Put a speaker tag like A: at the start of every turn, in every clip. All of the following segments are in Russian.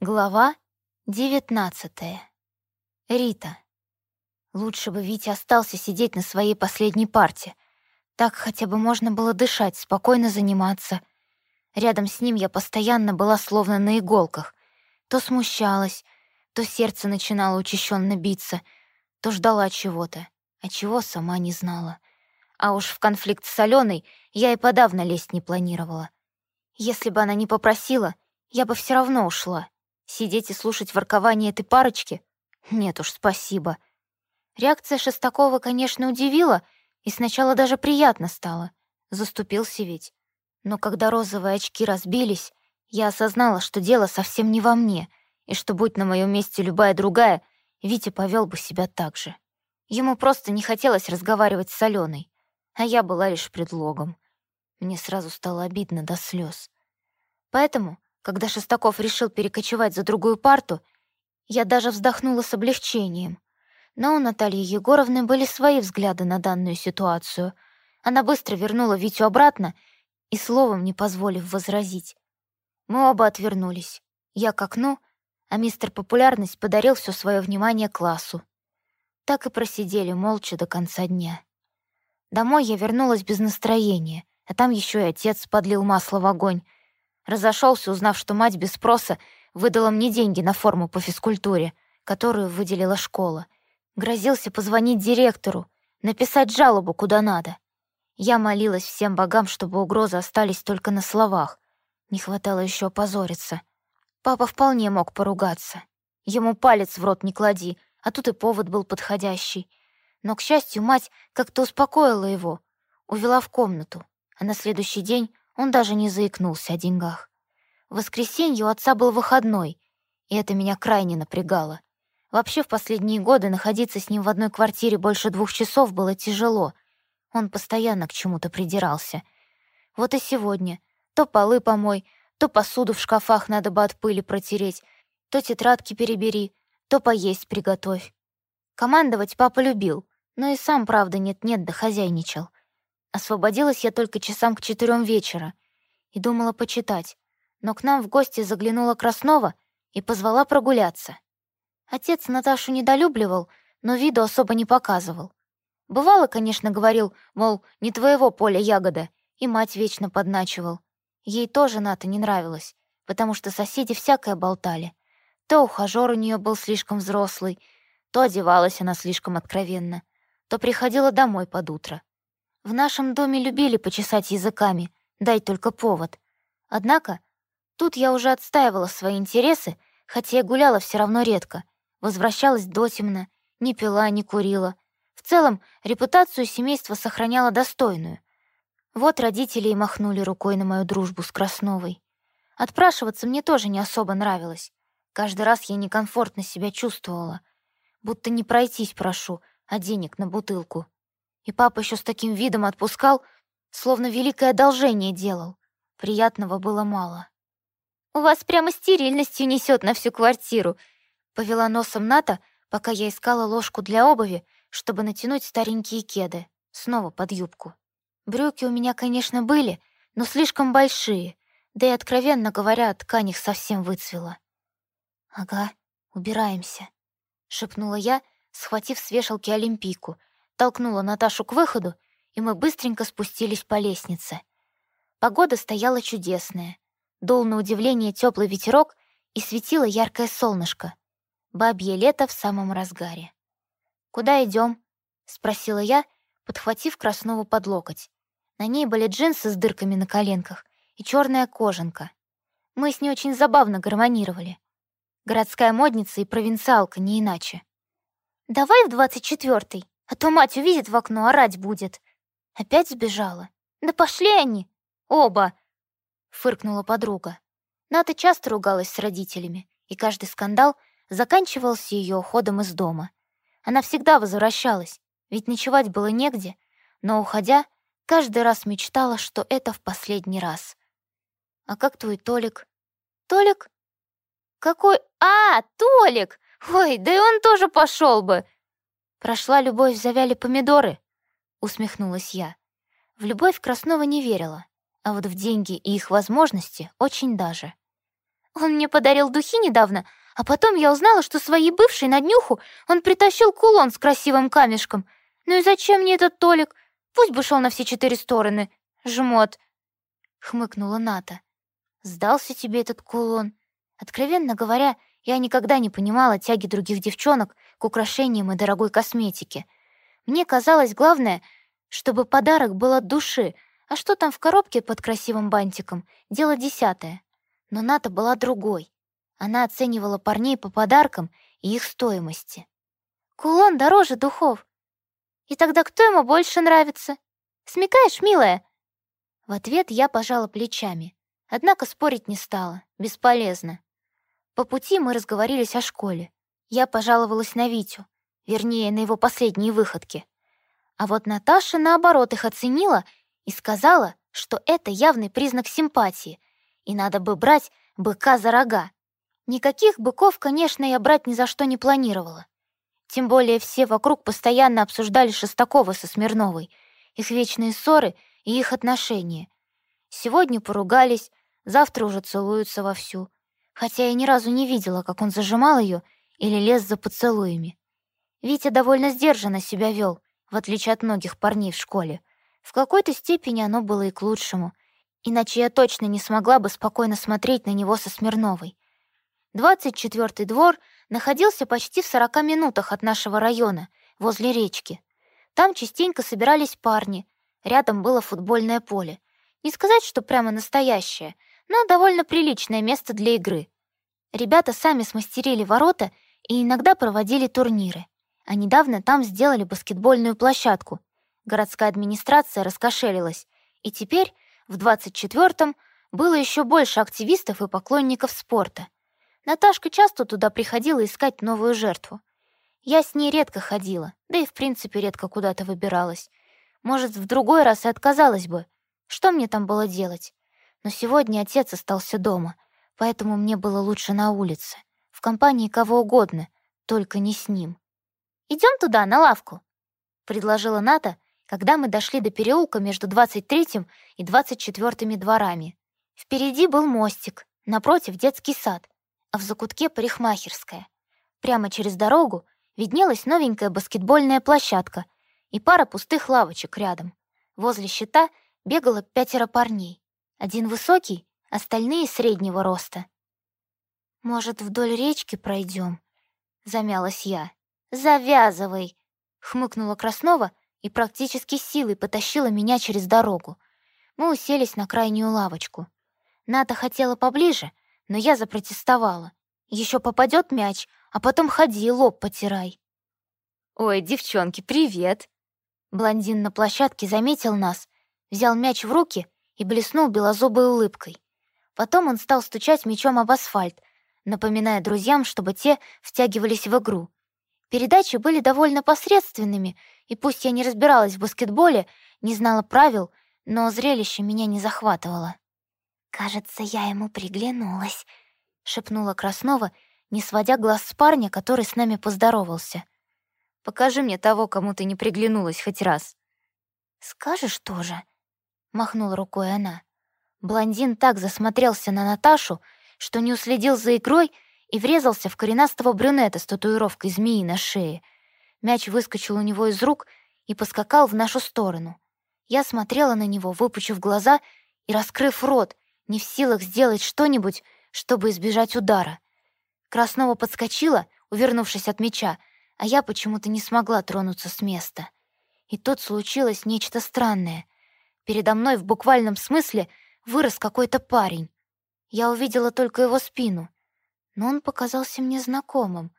A: Глава девятнадцатая. Рита. Лучше бы Витя остался сидеть на своей последней парте. Так хотя бы можно было дышать, спокойно заниматься. Рядом с ним я постоянно была словно на иголках. То смущалась, то сердце начинало учащенно биться, то ждала чего-то, а чего сама не знала. А уж в конфликт с Аленой я и подавно лезть не планировала. Если бы она не попросила, я бы все равно ушла. Сидеть и слушать воркование этой парочки? Нет уж, спасибо. Реакция Шестакова, конечно, удивила, и сначала даже приятно стало. Заступился ведь. Но когда розовые очки разбились, я осознала, что дело совсем не во мне, и что, будь на моем месте любая другая, Витя повел бы себя так же. Ему просто не хотелось разговаривать с Аленой, а я была лишь предлогом. Мне сразу стало обидно до слез. Поэтому когда Шестаков решил перекочевать за другую парту, я даже вздохнула с облегчением. Но у Натальи Егоровны были свои взгляды на данную ситуацию. Она быстро вернула Витю обратно и словом не позволив возразить. Мы оба отвернулись. Я к окну, а мистер Популярность подарил все свое внимание классу. Так и просидели молча до конца дня. Домой я вернулась без настроения, а там еще и отец подлил масло в огонь, Разошелся, узнав, что мать без спроса выдала мне деньги на форму по физкультуре, которую выделила школа. Грозился позвонить директору, написать жалобу куда надо. Я молилась всем богам, чтобы угрозы остались только на словах. Не хватало еще опозориться. Папа вполне мог поругаться. Ему палец в рот не клади, а тут и повод был подходящий. Но, к счастью, мать как-то успокоила его, увела в комнату, а на следующий день он даже не заикнулся о деньгах. В воскресенье у отца был выходной, и это меня крайне напрягало. Вообще, в последние годы находиться с ним в одной квартире больше двух часов было тяжело. Он постоянно к чему-то придирался. Вот и сегодня. То полы помой, то посуду в шкафах надо бы от пыли протереть, то тетрадки перебери, то поесть приготовь. Командовать папа любил, но и сам, правда, нет-нет да хозяйничал. Освободилась я только часам к четырем вечера и думала почитать, но к нам в гости заглянула Краснова и позвала прогуляться. Отец Наташу недолюбливал, но виду особо не показывал. Бывало, конечно, говорил, мол, не твоего поля ягода, и мать вечно подначивал. Ей тоже Ната не нравилось, потому что соседи всякое болтали. То ухажёр у нее был слишком взрослый, то одевалась она слишком откровенно, то приходила домой под утро. В нашем доме любили почесать языками, дай только повод. Однако тут я уже отстаивала свои интересы, хотя я гуляла все равно редко, возвращалась дотемно, не пила, не курила. В целом, репутацию семейства сохраняла достойную. Вот родители и махнули рукой на мою дружбу с Красновой. Отпрашиваться мне тоже не особо нравилось. Каждый раз я некомфортно себя чувствовала. Будто не пройтись прошу, а денег на бутылку. И папа еще с таким видом отпускал, словно великое одолжение делал. Приятного было мало. «У вас прямо стерильностью несет на всю квартиру», — повела носом Ната, пока я искала ложку для обуви, чтобы натянуть старенькие кеды, снова под юбку. Брюки у меня, конечно, были, но слишком большие, да и, откровенно говоря, ткань их совсем выцвела. «Ага, убираемся», — шепнула я, схватив с вешалки олимпийку, толкнула Наташу к выходу, и мы быстренько спустились по лестнице. Погода стояла чудесная. Дул на удивление теплый ветерок и светило яркое солнышко. Бабье лето в самом разгаре. «Куда идем? спросила я, подхватив Краснову под локоть. На ней были джинсы с дырками на коленках и черная кожанка. Мы с ней очень забавно гармонировали. Городская модница и провинциалка, не иначе. «Давай в двадцать четвертый», а то мать увидит в окно, орать будет. Опять сбежала. Да пошли они. Оба. Фыркнула подруга. Ната часто ругалась с родителями, и каждый скандал заканчивался ее уходом из дома. Она всегда возвращалась, ведь ночевать было негде, но, уходя, каждый раз мечтала, что это в последний раз. «А как твой Толик?» «Толик? Какой? А, Толик! Ой, да и он тоже пошел бы!» «Прошла любовь, завяли помидоры», — усмехнулась я. В любовь Краснова не верила, а вот в деньги и их возможности очень даже. Он мне подарил духи недавно, а потом я узнала, что своей бывшей на днюху он притащил кулон с красивым камешком. Ну и зачем мне этот Толик? Пусть бы шел на все четыре стороны. Жмот. Хмыкнула Ната. Сдался тебе этот кулон. Откровенно говоря, я никогда не понимала тяги других девчонок к украшениям и дорогой косметике. Мне казалось главное, чтобы подарок был от души, а что там в коробке под красивым бантиком — дело десятое. Но Ната была другой. Она оценивала парней по подаркам и их стоимости. «Кулон дороже духов. И тогда кто ему больше нравится? Смекаешь, милая?» В ответ я пожала плечами. Однако спорить не стала. Бесполезно. По пути мы разговорились о школе. Я пожаловалась на Витю, вернее, на его последние выходки. А вот Наташа, наоборот, их оценила и сказала, что это явный признак симпатии, и надо бы брать быка за рога. Никаких быков, конечно, я брать ни за что не планировала. Тем более все вокруг постоянно обсуждали Шестакова со Смирновой, их вечные ссоры и их отношения. Сегодня поругались, завтра уже целуются вовсю. Хотя я ни разу не видела, как он зажимал ее или лез за поцелуями. Витя довольно сдержанно себя вел, в отличие от многих парней в школе. В какой-то степени оно было и к лучшему. Иначе я точно не смогла бы спокойно смотреть на него со Смирновой. 24-й двор находился почти в 40 минутах от нашего района, возле речки. Там частенько собирались парни, рядом было футбольное поле. Не сказать, что прямо настоящее, но довольно приличное место для игры. Ребята сами смастерили ворота и иногда проводили турниры. А недавно там сделали баскетбольную площадку. Городская администрация раскошелилась, и теперь, в 24-м, было еще больше активистов и поклонников спорта. Наташка часто туда приходила искать новую жертву. Я с ней редко ходила, да и в принципе редко куда-то выбиралась. Может, в другой раз и отказалась бы. Что мне там было делать? Но сегодня отец остался дома, поэтому мне было лучше на улице, в компании кого угодно, только не с ним. Идем туда, на лавку», — предложила Ната, когда мы дошли до переулка между 23-м и 24-ми дворами. Впереди был мостик, напротив — детский сад, а в закутке — парикмахерская. Прямо через дорогу виднелась новенькая баскетбольная площадка и пара пустых лавочек рядом. Возле щита бегало пятеро парней. Один высокий, остальные среднего роста. «Может, вдоль речки пройдем?» — замялась я. «Завязывай!» — хмыкнула Краснова и практически силой потащила меня через дорогу. Мы уселись на крайнюю лавочку. Ната хотела поближе, но я запротестовала. Еще попадет мяч, а потом ходи и лоб потирай. «Ой, девчонки, привет!» Блондин на площадке заметил нас, взял мяч в руки и блеснул белозубой улыбкой. Потом он стал стучать мячом об асфальт, напоминая друзьям, чтобы те втягивались в игру. Передачи были довольно посредственными, и пусть я не разбиралась в баскетболе, не знала правил, но зрелище меня не захватывало. «Кажется, я ему приглянулась», — шепнула Краснова, не сводя глаз с парня, который с нами поздоровался. «Покажи мне того, кому ты не приглянулась хоть раз». «Скажешь тоже?» — махнула рукой она. Блондин так засмотрелся на Наташу, что не уследил за игрой и врезался в коренастого брюнета с татуировкой змеи на шее. Мяч выскочил у него из рук и поскакал в нашу сторону. Я смотрела на него, выпучив глаза и раскрыв рот, не в силах сделать что-нибудь, чтобы избежать удара. Краснова подскочила, увернувшись от мяча, а я почему-то не смогла тронуться с места. И тут случилось нечто странное. Передо мной в буквальном смысле вырос какой-то парень. Я увидела только его спину — но он показался мне знакомым.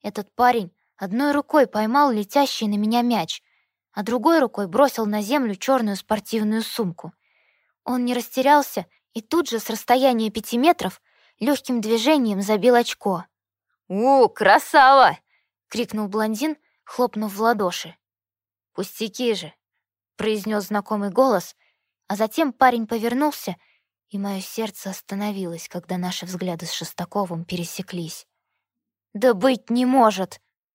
A: Этот парень одной рукой поймал летящий на меня мяч, а другой рукой бросил на землю черную спортивную сумку. Он не растерялся и тут же с расстояния пяти метров легким движением забил очко. «У, красава!» — крикнул блондин, хлопнув в ладоши. «Пустяки же!» — произнес знакомый голос, а затем парень повернулся и мое сердце остановилось, когда наши взгляды с Шестаковым пересеклись. «Да быть не может!»